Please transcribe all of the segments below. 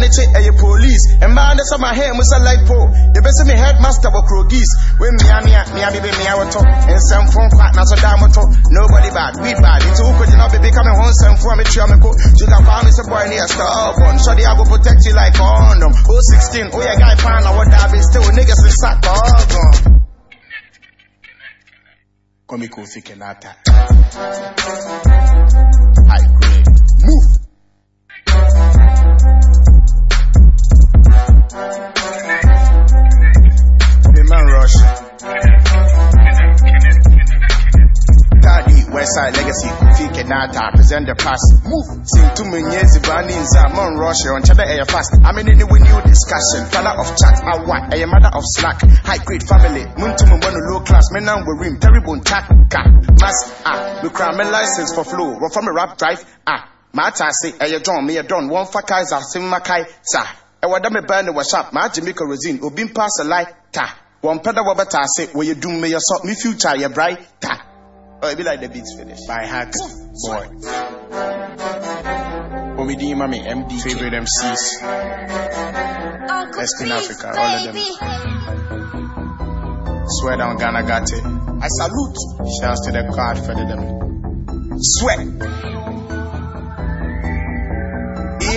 Niche, eh, a police, and man, that's my hair, Musa like po. The best me headmaster of Krogis. When me, me, me, me, me, me, talk, and some phone quack, now so damn Nobody bad, we bad. It's who could not be becoming home, some for me, try me go. To the farm is boy near stubborn. So they go protect you like condom. Oh, 16, oh, yeah, guy, out what that is still niggas in sack, dog. Come Kofi Kinaata. High grade. Move. The man rush. Daddy, Westside Legacy, Kofi Kinaata, present the past. Move. Sing to me, yes, Bani inside, man rush, on cheddar air fast. I'm in any new discussion. Father of chat, I want, a mother of slack. High grade family, me, one low class, men now we rim, terrible taka. Mass, ah, we cry my license for flow, run from a rap drive, ah. Mata say, a John, me a don, one for Kaiser, sim Makai, sa. A wadame burn was up, my Jamaica resin, obin pass a light, ta. One pedal wabata say, where you do me your salt, me future, your bright, ta. Oh, it be like the beats finish. By heart, boy. Omidi Mami, MD, favorite MCs. Best in Africa, all of them. Swear down Ghana got it. I salute. Shouts to the card for them. Sweat.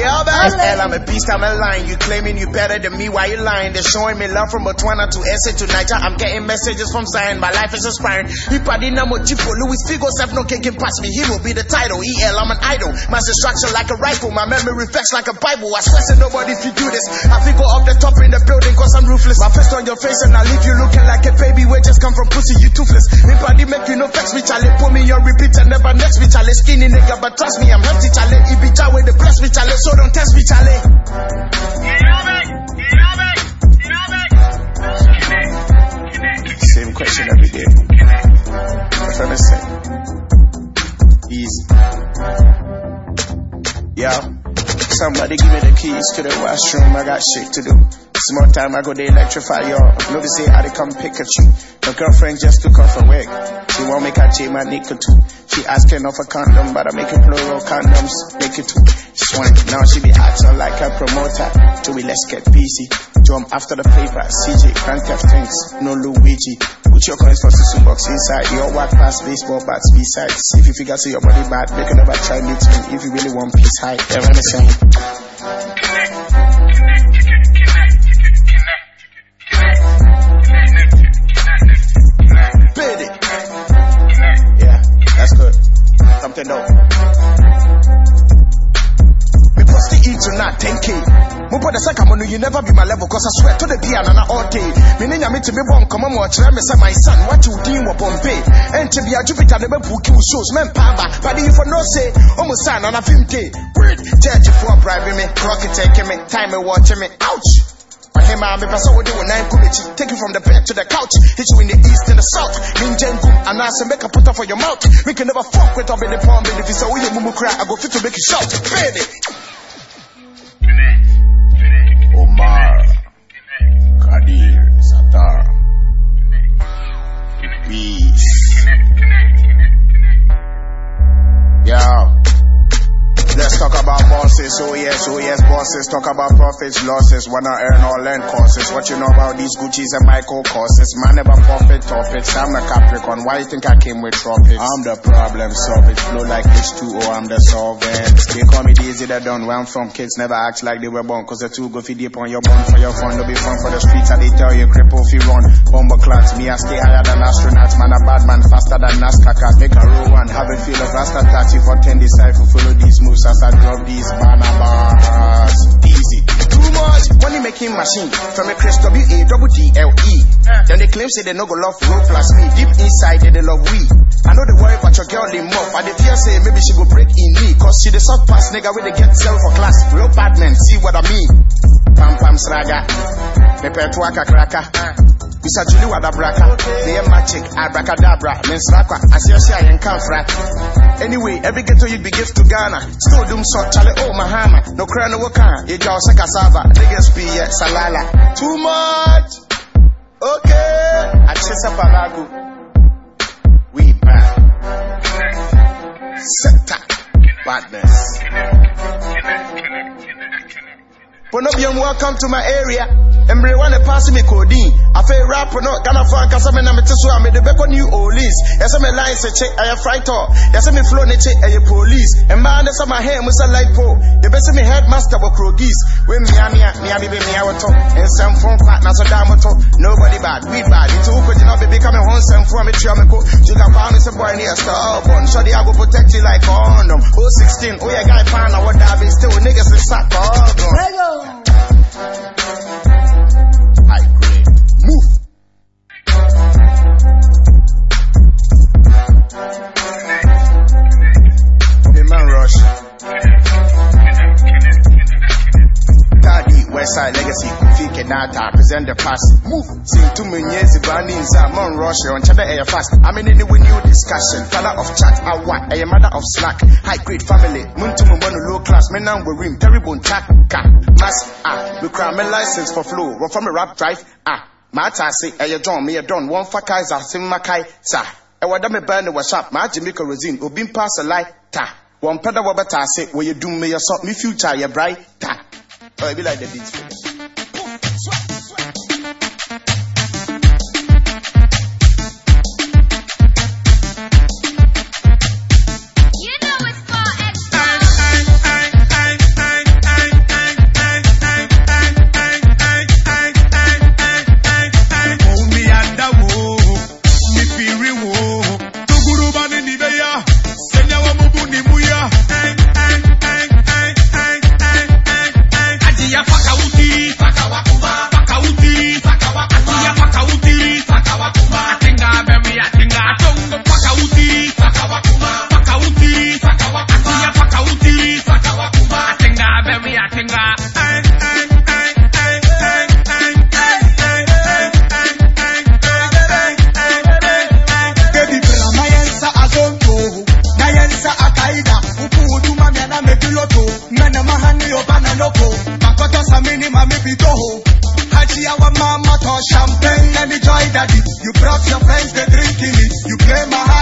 Hell, I'm a beast, I'm a lion. You claiming you better than me, why you lying? They're showing me love from Botswana to SA to Niger. I'm getting messages from Zion, my life is inspiring. Ipadina Mochipo, Louis Figo, Seth, no can pass me. He will be the title. EL, I'm an idol. My instruction like a rifle, my memory reflects like a Bible. I swear to nobody if you do this. I think go up the top in the building cause I'm ruthless. My fist on your face and I leave you looking like a baby. We just come from pussy, you toothless. Ipadi make you no flex me, Charlie. Put me on repeat and never next me, Charlie. Skinny nigga, but trust me, I'm hefty, Charlie. Ibija with the bless me, Charlie. So don't test me, Charlie. Same question every day. Somebody give me the keys to the washroom. I got shit to do. Small time I go they electrify y'all. No they say I they come you. My girlfriend just took off her wig. She won't make her chain my nickel too. She asking off a condom, but I make it plural condoms. Make it two. Swank. Now she be acting like a promoter. To we let's get busy. Jump after the paper. CJ, Grand Theft Things. No Luigi. Put your coins for Susu box inside. Your walk past baseball bats besides. If you figure say your body bad, make never try meet me. If you really want peace high, ever the same. Bid to me bomb, come on, watch me say my son, what you deem upon pay. And to be a Jupiter, never book you shows, men pamba. But if you no say, oh, almost son, and a film day. Word, judge for bribing me, rocket taking me, time me watching me, ouch. Hey man, me pass over there nine kulichi. Take you from the bed to the couch. Hit you in the east and the south. Ninja and I say make a put up for your mouth. We can never fuck with up in the palm, but if you say oh, we mumu cry, I go fit to make you shout. Baby. Omar. Oh, bosses, oh yes, oh yes, bosses. Talk about profits, losses. Wanna earn or learn courses. What you know about these Gucci's and Michael courses? Man, never profit topics. I'm a Capricorn. Why you think I came with tropics? I'm the problem solving. Flow like this too, oh I'm the solvent. They call me Daisy the done. Where I'm from, kids never act like they were born. Cause the two go feed deep on your bone for your fun. Don't be fun for the streets and they tell you cripple if you run. Bomber clots, me I stay higher than astronauts. Man, a bad man, faster than NASCAR. Make a row and have a feel of rasta taxi for 10 disciples. Follow these moves as I drop these banana bars. Easy. Too much money making machine from a Chris W A double D L E. Then they claim say they no go love road plus me. Deep inside they, they love we. I know they worry about your girl in muff. I they fear say maybe she go break in me. Cause she the soft pass nigga with they get sell for class. Real bad men, see what I mean. Pam pam sraga. Me petuaka kraka. Bisa Julie Wadabraka, they magic, abracadabra, mensrakwa, asiasia and kamfra. Anyway, every ghetto you'd be gift to Ghana. Still doom so chale oh Mahama. No crown no waka, ah. ye jaw sakasava, niggas be yeah, salala. Too much. Okay. Achesa palagu. We bad. Sector. Badness. Ponobium, welcome to my area. Emre one pass me codeine. I feel rap no Ghana for Kasame na mete so am de beko New Orleans. Yes me line say check I fight talk. Yes me flow ne check I police. And man say my hair musa like po. The best me headmaster wo krogis. We me ami me abi be me awoto. And some phone fat na so da moto. Nobody bad, we bad. It all could not be becoming home some for me me. You can find me some boy near star born. So the I go protect you like condom. Oh 16, oh yeah guy pan what that be still niggas is sack. Oh, Westside legacy, fake data, present the past. Move, sing to me, yes, Bani is a mon rush on Chada Air Fast. I'm in any new discussion, father of chat, I what, a mother of slack, high grade family, moon to moon low class, men now we rim, terrible chat, mass, ah, we cry my license for flow, run from a rap drive, ah, Mata say, a John, me a don, one for Kaiser, sim Makai, sir. ɛwɔ dɛ mebɛn ne wɔ shop maa gye me kerosene obi mpa sɛ lai ta. Wɔn pɛ dɛ wɔbɛta ase wɔyɛ dum meyɛ sɔ me future yɛ bright ta. Oh, it be like the beats my baby Toho. Haji our mama to champagne and enjoy daddy. You brought your friends, they drinking it. You play my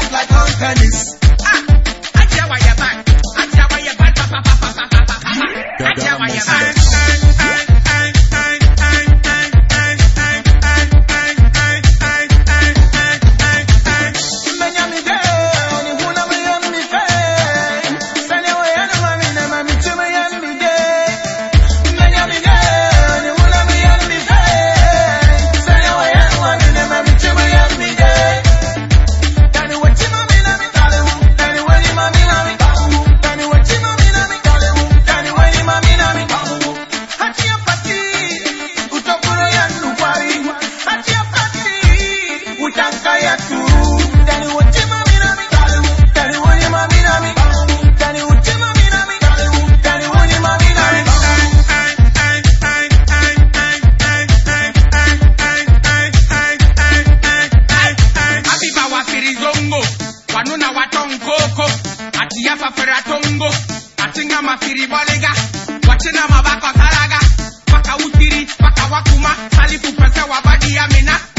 Puma, Sally Pupa, Sawabadi, Amina.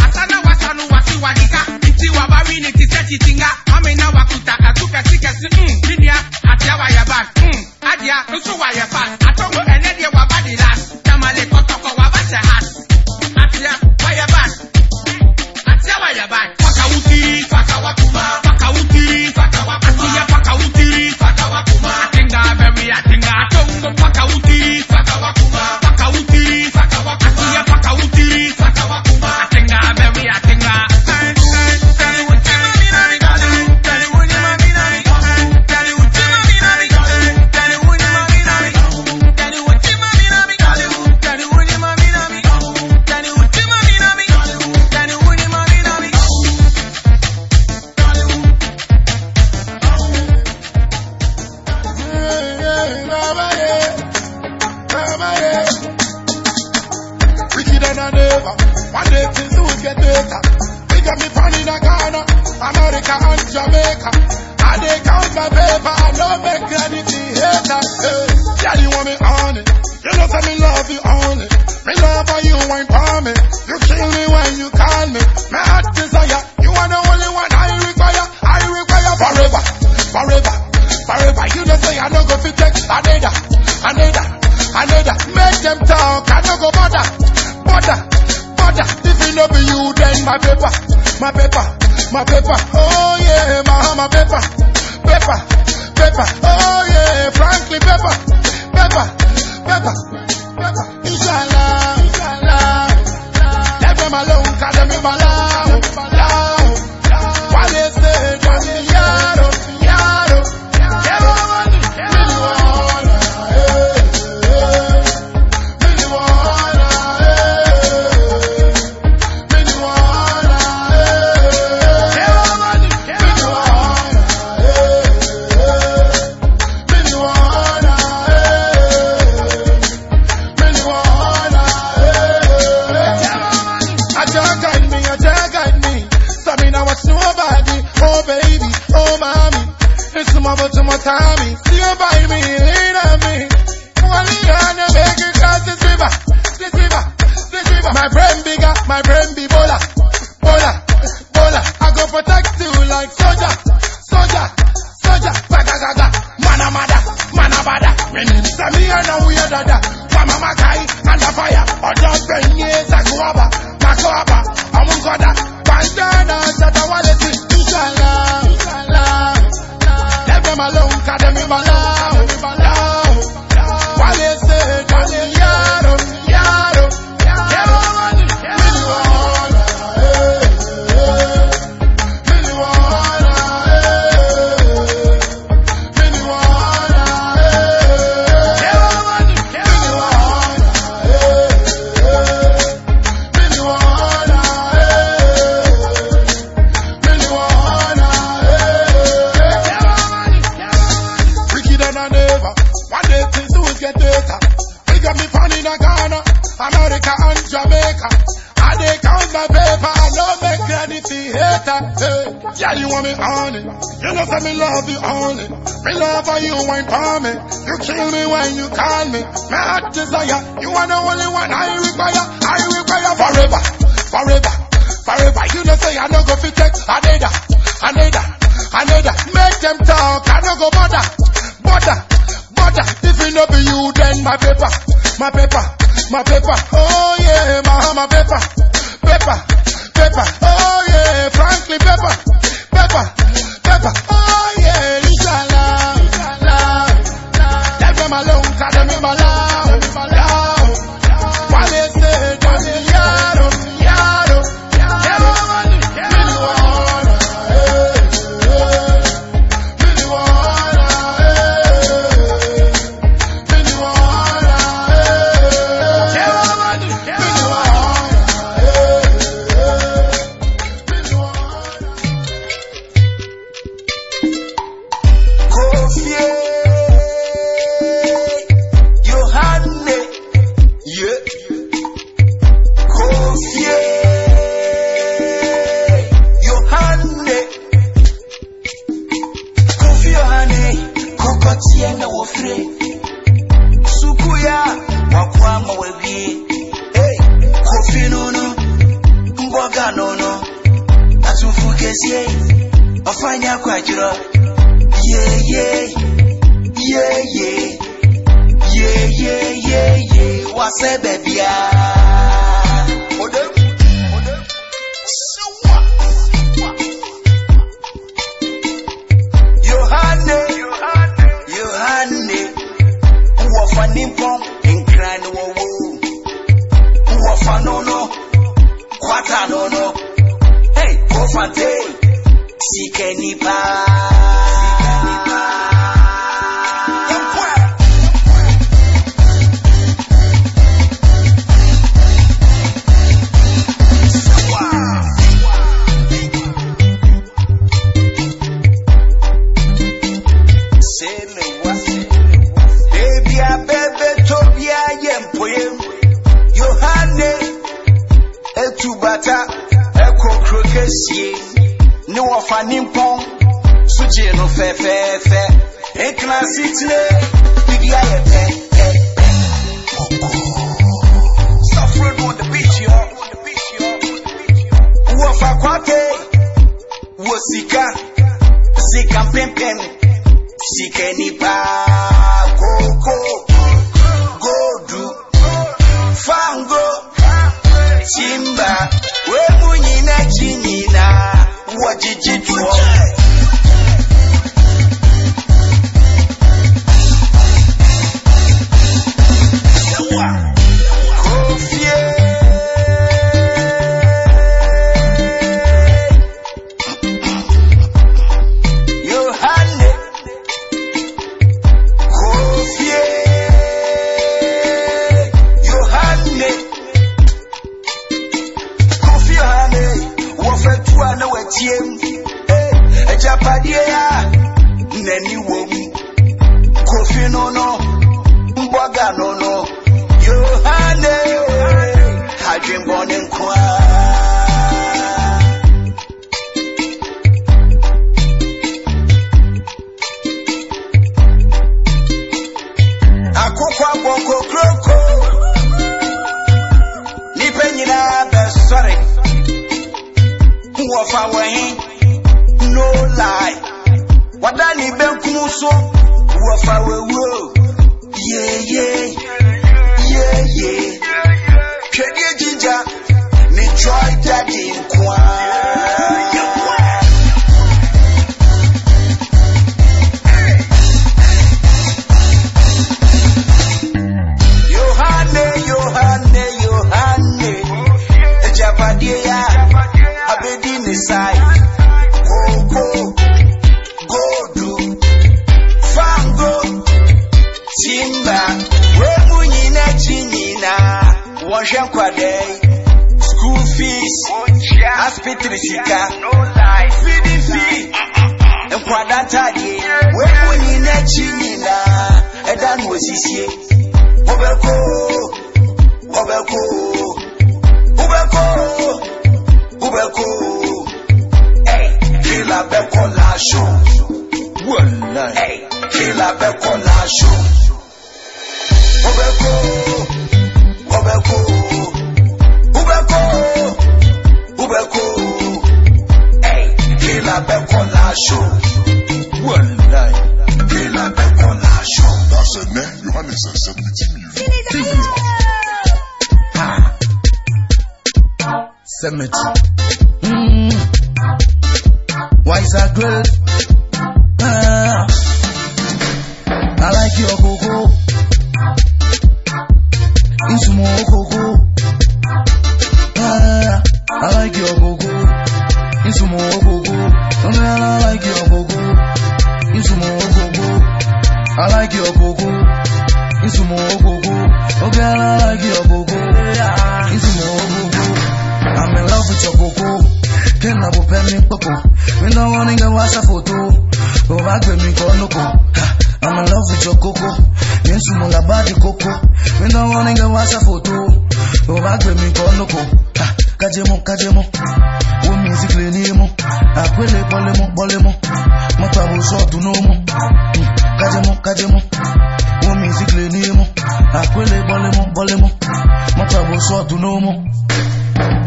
Make them talk. Mother, mother, if it no be you, then my paper, my paper, my paper. Oh yeah, my my paper, paper, paper. Oh yeah, frankly paper, paper, paper, paper. Inshallah, inshallah. Let them alone, cause them in my love, Shatta Wale. Inshallah. Let them alone, cause them in my love, hater. Hey, yeah, you want me on it. You know say me love you only. Me love how you wine for me. You kill me when you call me. My heart desire, you are the only one I require. I require forever, forever, forever. You know say I no go fit take another, another, another. Make them talk, I no go bother, bother, bother. If it no be you, then my paper, my paper, my paper. Oh yeah, my my paper, paper, paper. Oh yeah, frankly paper, paper, paper. Oh wakwama wewie. Hey, Kofi nono, mboga nono. Atufu kesie, ofanya kwajiro. Yeah, yeah, yeah, yeah, yeah, yeah, yeah, yeah. Wase bebia. Odem, odem. Kwata nono. Hey, kofante, sike nipa. Yankwa. kampempeme sikenipa koko godu fango simba wemunyina chinyina wajijitwo beko, ou beko Ey, ki la beko la chon Ey, ki la beko la chon Ou beko, ou beko Ou beko, ou beko Ey, ki la beko la chon Ki la beko la chon Dans se ne, yo man e se se piti mi Fini da yo Cemetery. Mm. Wise are great. Ah. I like your cocoa. m omizikle n'imụ akwele gbalịm gbalịm mata bụ sọ ọdụ n'ụmụ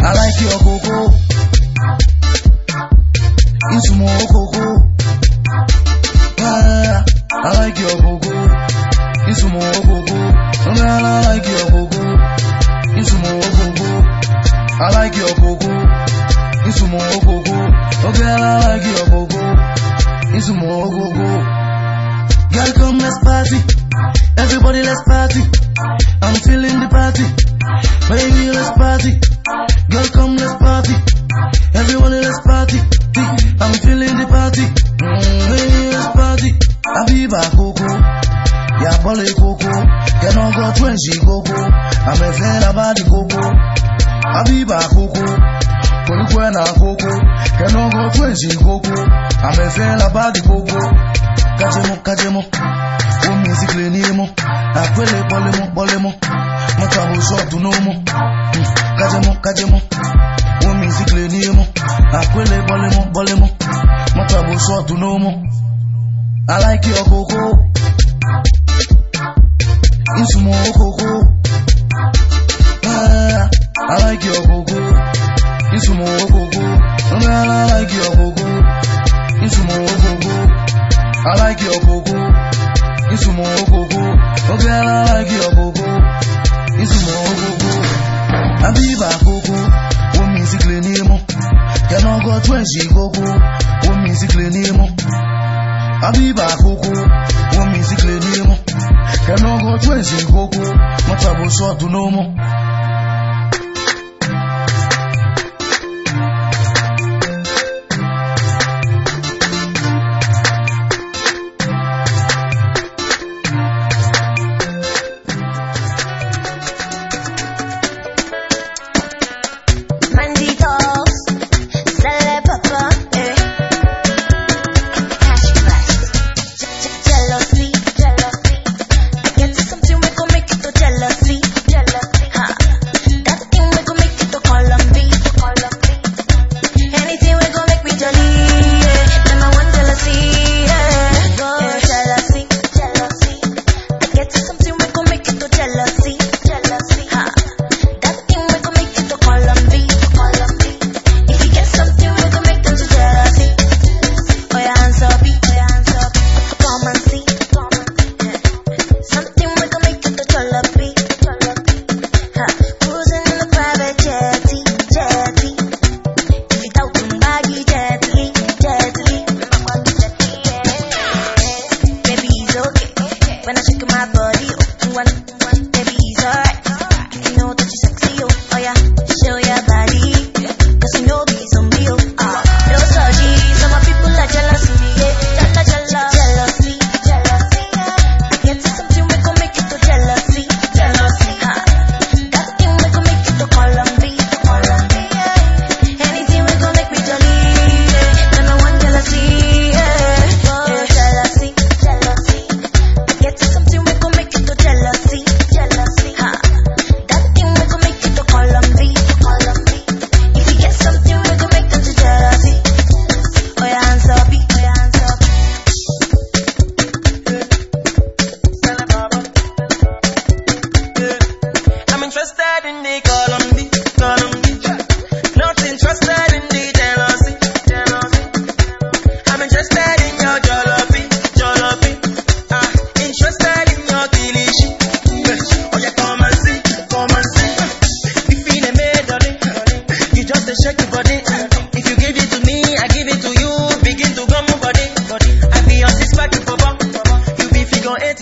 alaiki ọkụkụ isumu okoko alaiki ọkụkụ isumu okoko nri ala alaiki ọkụkụ isumu okoko alaiki ọkụkụ isumu okoko oge ala alaiki ọkụkụ isumu okoko Girl, come let's party. Everybody let's party. I'm feeling the party. Baby, let's party. Girl, come let's party. Everybody let's party. I'm feeling the party. Mm, baby, let's party. Abiba Coco. Yeah, Bolly Coco. Can I go twenty Coco? I'm a fan about the Coco. Abiba Coco. Kolikwena Coco. Can I go twenty Coco? I'm a fan about the Coco kajemo kajemo wo music le ni mo. Akwele bolemo bolemo mọta wo ṣọọdún no mo. kajemo kajemo wo music le ni mo. Akwele bolemo bolemo mọta wo ṣọọdún ló mọ aláìkí ọkọọkọ nsùnmọ ọkọọkọ aláìkí ọkọọkọ nsùnmọ ọkọọkọ aláìkí ọkọọkọ. njikoko womizikle nemo abiba koko womizikle nemo matabo twenjikoko matabosọdunomo